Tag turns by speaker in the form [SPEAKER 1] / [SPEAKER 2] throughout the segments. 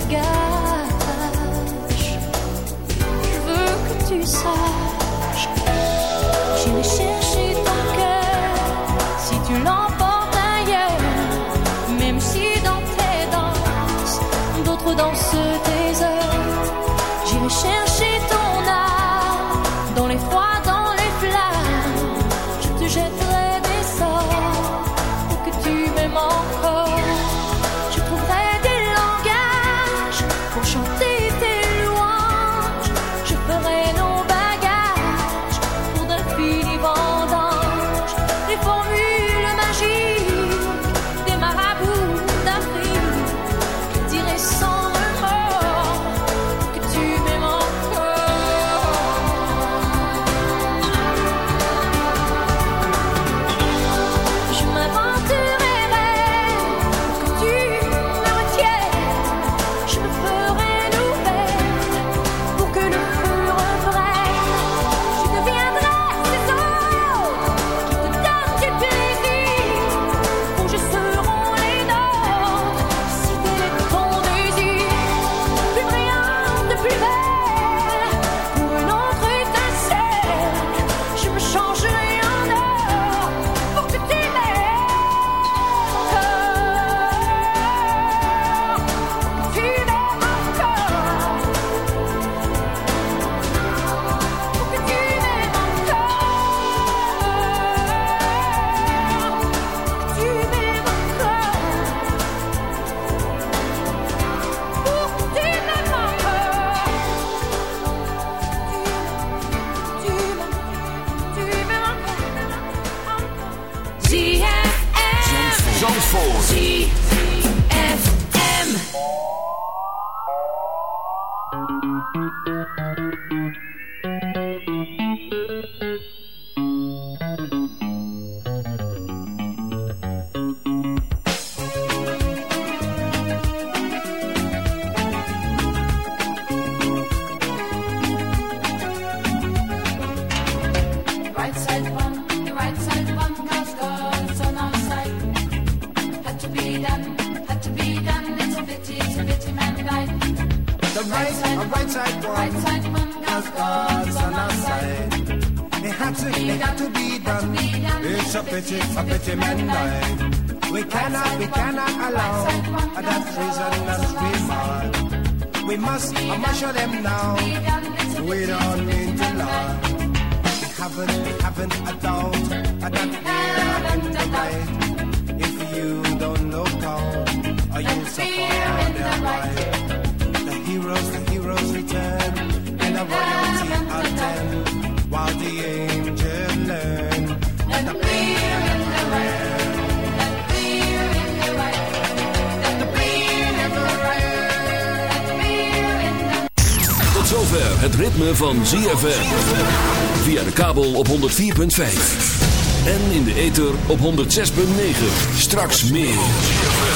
[SPEAKER 1] se gâche. Je veux que tu saches.
[SPEAKER 2] Op 106.9. Straks meer.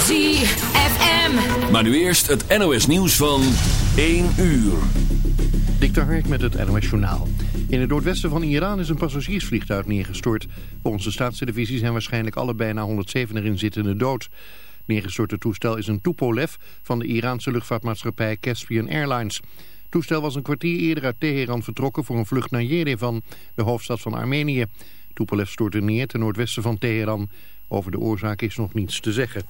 [SPEAKER 1] ZFM.
[SPEAKER 2] Maar nu eerst het NOS nieuws van 1 uur.
[SPEAKER 3] Dik Hark met het NOS Journaal. In het noordwesten van Iran is een passagiersvliegtuig neergestort. Volgens de staatstelevisie zijn waarschijnlijk alle bijna 107 erin zittenden dood. Het neergestorte toestel is een Tupolev van de Iraanse luchtvaartmaatschappij Caspian Airlines. Het toestel was een kwartier eerder uit Teheran vertrokken voor een vlucht naar Yerevan, de hoofdstad van Armenië. Tupolev stortte neer ten noordwesten van Teheran. Over de oorzaak is nog niets te zeggen.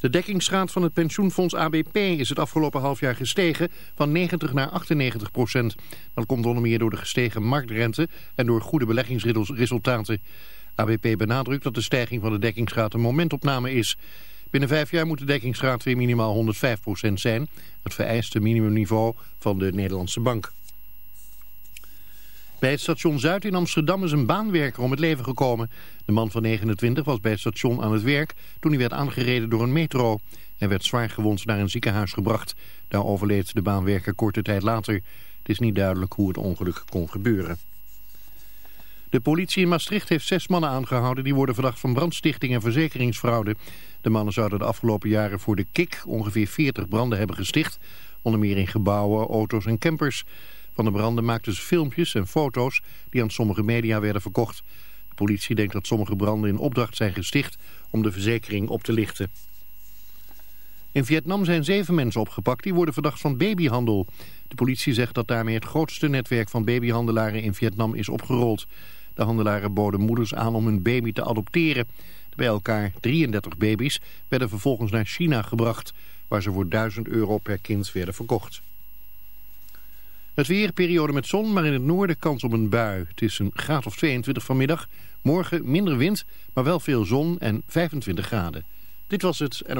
[SPEAKER 3] De dekkingsgraad van het pensioenfonds ABP is het afgelopen half jaar gestegen van 90 naar 98 procent. Dat komt onder meer door de gestegen marktrente en door goede beleggingsresultaten. ABP benadrukt dat de stijging van de dekkingsgraad een momentopname is. Binnen vijf jaar moet de dekkingsgraad weer minimaal 105 procent zijn. Het vereiste minimumniveau van de Nederlandse bank. Bij het station Zuid in Amsterdam is een baanwerker om het leven gekomen. De man van 29 was bij het station aan het werk toen hij werd aangereden door een metro. Hij werd zwaar gewond naar een ziekenhuis gebracht. Daar overleed de baanwerker korte tijd later. Het is niet duidelijk hoe het ongeluk kon gebeuren. De politie in Maastricht heeft zes mannen aangehouden die worden verdacht van brandstichting en verzekeringsfraude. De mannen zouden de afgelopen jaren voor de KIK ongeveer 40 branden hebben gesticht. Onder meer in gebouwen, auto's en campers. Van de branden maakten ze filmpjes en foto's die aan sommige media werden verkocht. De politie denkt dat sommige branden in opdracht zijn gesticht om de verzekering op te lichten. In Vietnam zijn zeven mensen opgepakt die worden verdacht van babyhandel. De politie zegt dat daarmee het grootste netwerk van babyhandelaren in Vietnam is opgerold. De handelaren boden moeders aan om hun baby te adopteren. Bij elkaar 33 baby's werden vervolgens naar China gebracht... waar ze voor 1000 euro per kind werden verkocht. Het weer, periode met zon, maar in het noorden kans op een bui. Het is een graad of 22 vanmiddag. Morgen minder wind, maar wel veel zon en 25 graden. Dit was het. En...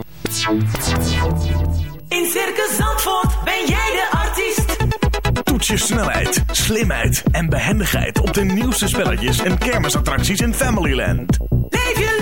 [SPEAKER 4] In Circus Zandvoort ben jij de artiest.
[SPEAKER 5] Toets je snelheid, slimheid en behendigheid op de nieuwste spelletjes en kermisattracties in Familyland.
[SPEAKER 4] Leef je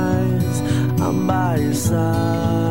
[SPEAKER 6] I'm by your side.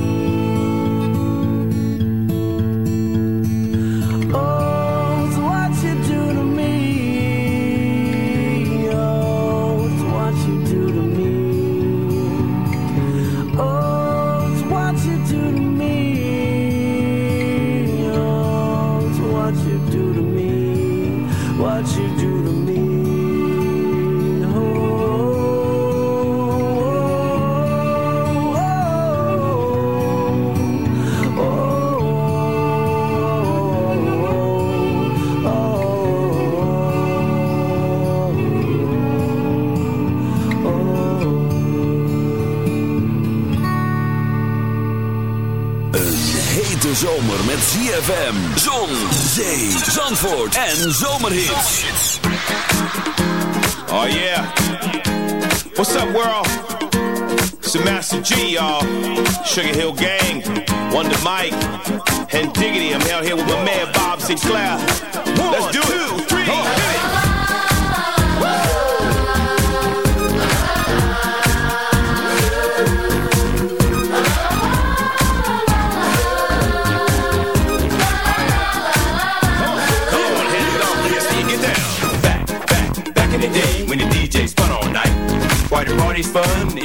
[SPEAKER 7] ZFM, zon, zee, zandvoort en zomerhits.
[SPEAKER 8] Oh yeah. What's up, world? It's the Master Gee, y'all. Sugar Hill Gang, Wonder Mike, and Diggity. I'm out here with my man Bob Sinclar. Let's do it.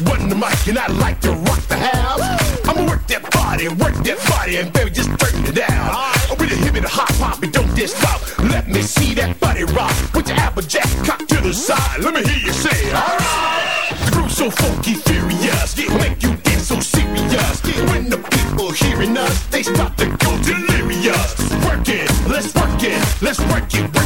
[SPEAKER 8] It's one the mic, and I like to rock the house. I'ma work that body, work that body, and baby, just turn it down. I'm with a hip and a hop hop, and don't diss stop. Let me see that body rock. Put your applejack cock to the side. Let me hear you say, alright. The groove's so funky, furious, yeah, make you dance so serious. When the people hearing us, they start to go delirious. Work it, let's work it, let's work it,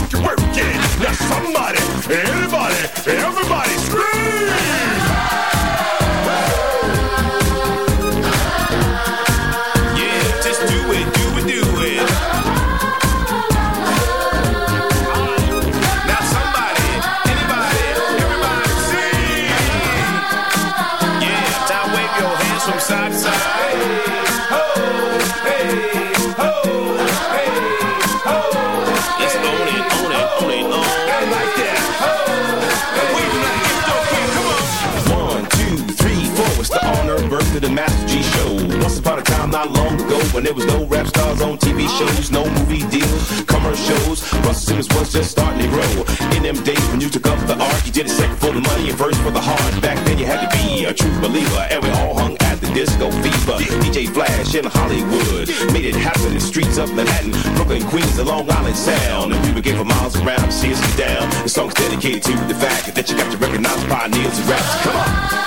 [SPEAKER 8] when there was no rap stars on TV shows, no movie deals, commercials. Russell Simmons was just starting to grow. In them days when you took up the art, you did it second for the money and first for the heart. Back then you had to be a true believer, and we all hung at the disco fever. DJ Flash in Hollywood made it happen in the streets of Manhattan, Brooklyn, Queens, and Long Island Sound. And people came for miles around us get down. The song's dedicated to the fact that you got to recognize pioneers and raps. Come on.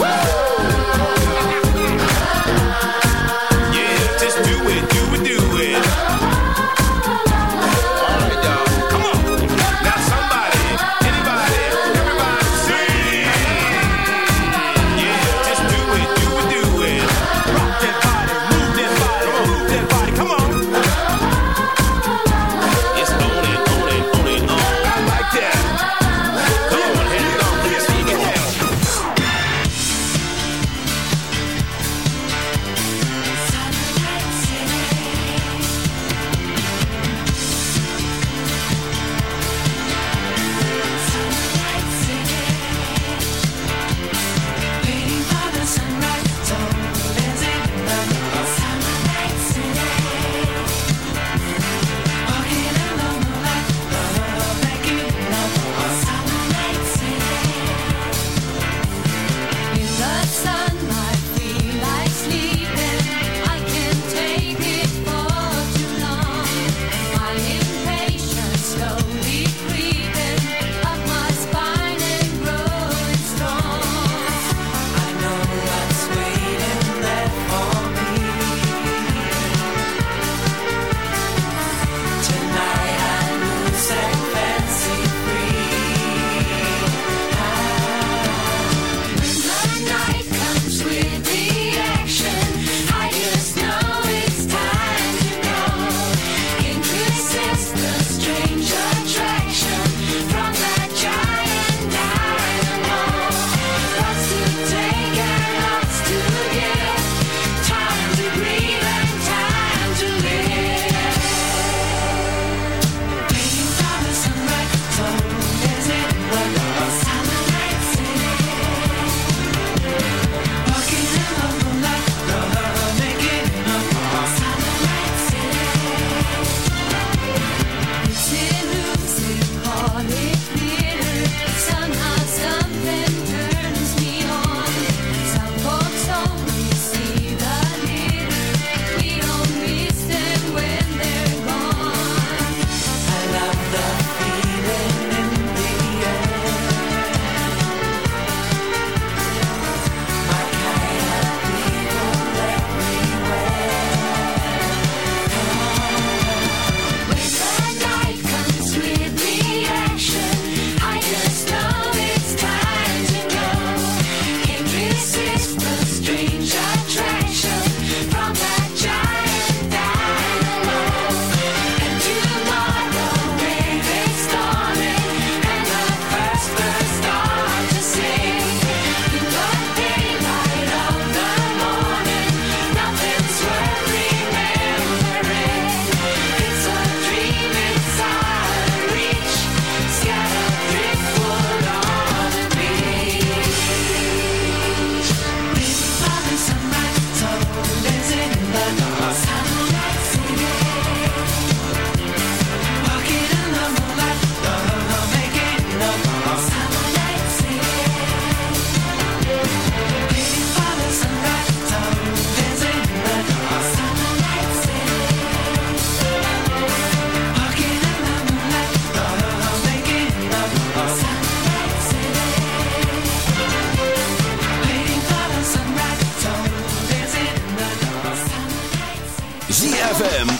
[SPEAKER 8] Yeah,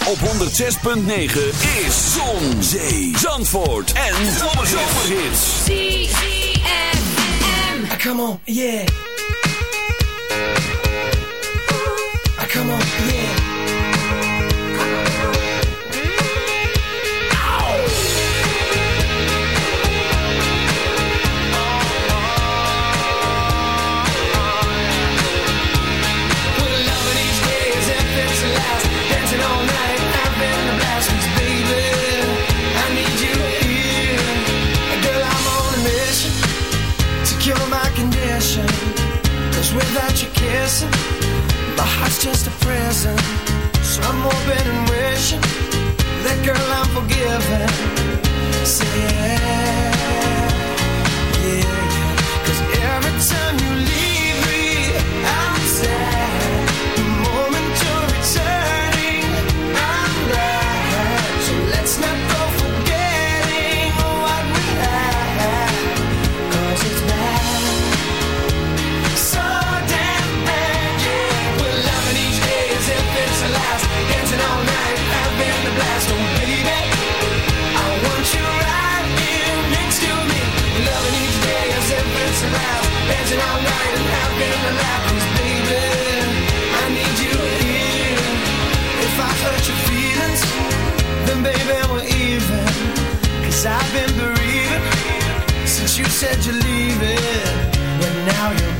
[SPEAKER 2] op 106.9 is Zon, Zee, Zandvoort en Zomerhits.
[SPEAKER 1] ZFM.
[SPEAKER 9] Come on, yeah. My heart's just a prison, so I'm hoping and wishing that girl I'm forgiven. Say yeah, yeah, yeah. Cause every time you leave. Dancing all night and laugh is. I need you here. If I hurt your feelings, then baby we're even. Cause I've been bereaved since you said you're leaving. But now you're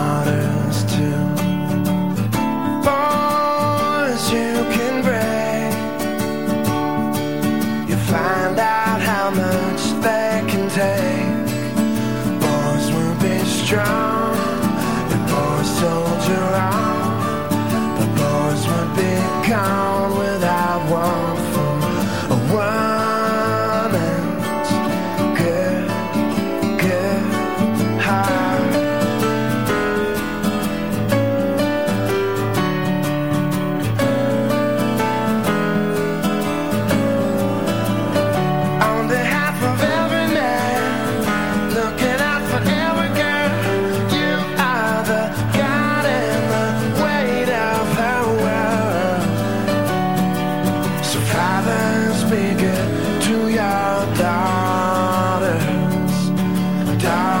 [SPEAKER 9] Boys, you can break. You find out how much they can take. Boys will be strong, Daughters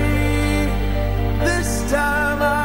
[SPEAKER 10] This time I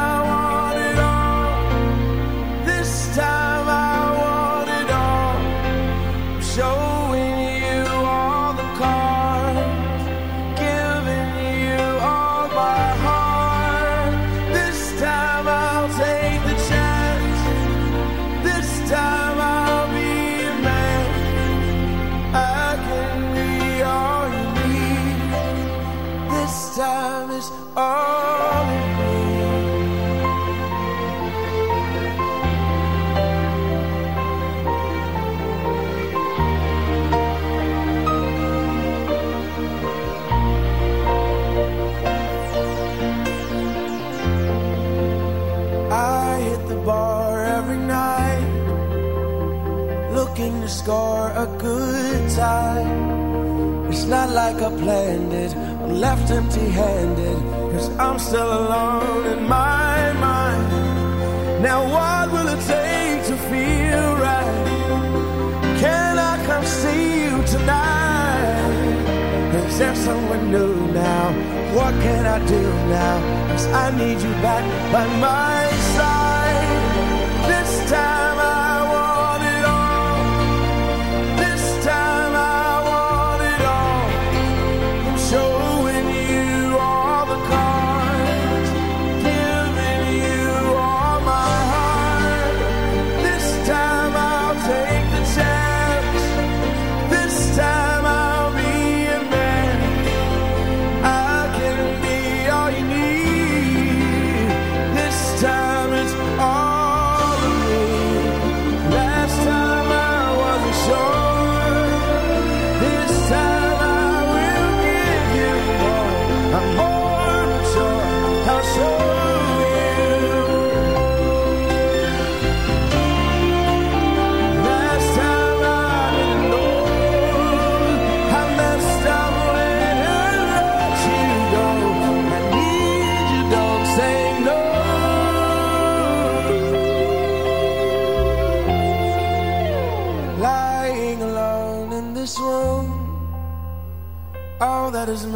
[SPEAKER 10] guess someone new now. What can I do now? Cause I need you back by my